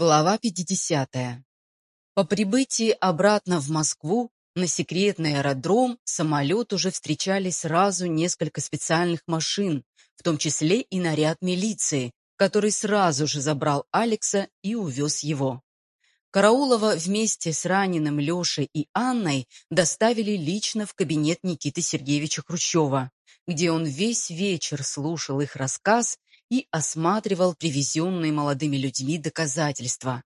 Глава 50. По прибытии обратно в Москву на секретный аэродром самолет уже встречали сразу несколько специальных машин, в том числе и наряд милиции, который сразу же забрал Алекса и увез его. Караулова вместе с раненым Лешей и Анной доставили лично в кабинет Никиты Сергеевича Хрущева, где он весь вечер слушал их рассказ и осматривал привезенные молодыми людьми доказательства.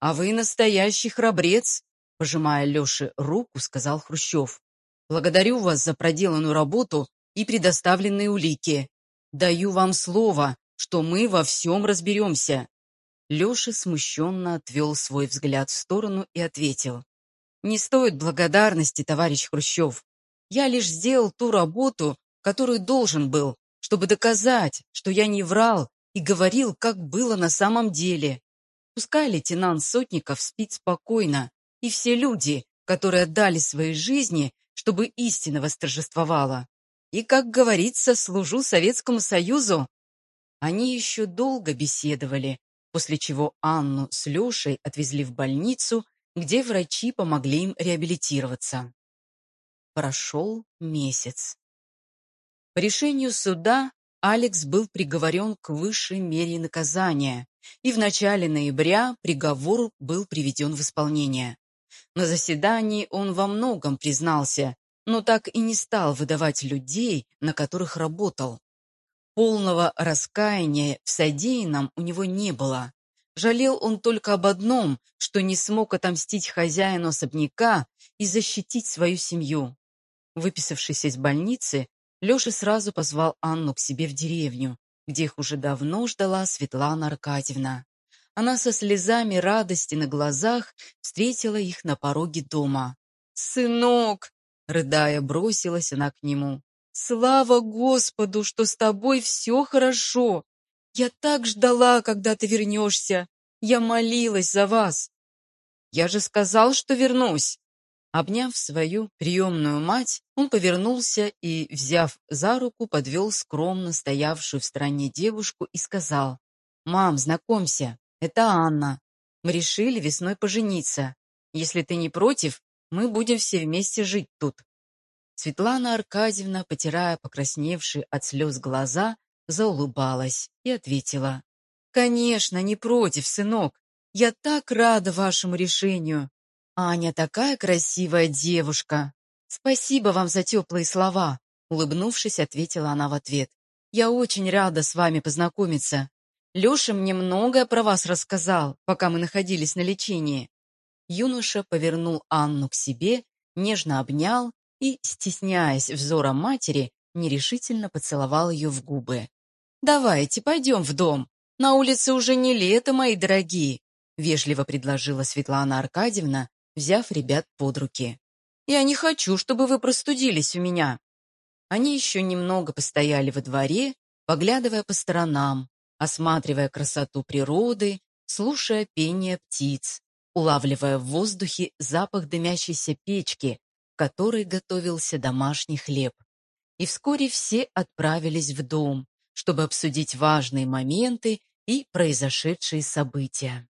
«А вы настоящий храбрец!» — пожимая Леше руку, сказал Хрущев. «Благодарю вас за проделанную работу и предоставленные улики. Даю вам слово, что мы во всем разберемся». Леша смущенно отвел свой взгляд в сторону и ответил. «Не стоит благодарности, товарищ Хрущев. Я лишь сделал ту работу, которую должен был, чтобы доказать, что я не врал и говорил, как было на самом деле. Пускай лейтенант Сотников спит спокойно, и все люди, которые отдали свои жизни, чтобы истина восторжествовала. И, как говорится, служу Советскому Союзу. Они еще долго беседовали, после чего Анну с Лешей отвезли в больницу, где врачи помогли им реабилитироваться. Прошел месяц. По решению суда Алекс был приговорен к высшей мере наказания, и в начале ноября приговор был приведен в исполнение. На заседании он во многом признался, но так и не стал выдавать людей, на которых работал. Полного раскаяния в содеянном у него не было. Жалел он только об одном, что не смог отомстить хозяину особняка и защитить свою семью. Выписавшись из больницы, Леша сразу позвал Анну к себе в деревню, где их уже давно ждала Светлана Аркадьевна. Она со слезами радости на глазах встретила их на пороге дома. «Сынок!» — рыдая, бросилась она к нему. «Слава Господу, что с тобой все хорошо! Я так ждала, когда ты вернешься! Я молилась за вас!» «Я же сказал, что вернусь!» Обняв свою приемную мать, он повернулся и, взяв за руку, подвел скромно стоявшую в стороне девушку и сказал, «Мам, знакомься, это Анна. Мы решили весной пожениться. Если ты не против, мы будем все вместе жить тут». Светлана Аркадьевна, потирая покрасневшие от слез глаза, заулыбалась и ответила, «Конечно, не против, сынок. Я так рада вашему решению. «Аня такая красивая девушка! Спасибо вам за теплые слова!» Улыбнувшись, ответила она в ответ. «Я очень рада с вами познакомиться. Леша мне многое про вас рассказал, пока мы находились на лечении». Юноша повернул Анну к себе, нежно обнял и, стесняясь взора матери, нерешительно поцеловал ее в губы. «Давайте, пойдем в дом. На улице уже не лето, мои дорогие», — вежливо предложила Светлана Аркадьевна, взяв ребят под руки. «Я не хочу, чтобы вы простудились у меня». Они еще немного постояли во дворе, поглядывая по сторонам, осматривая красоту природы, слушая пение птиц, улавливая в воздухе запах дымящейся печки, в которой готовился домашний хлеб. И вскоре все отправились в дом, чтобы обсудить важные моменты и произошедшие события.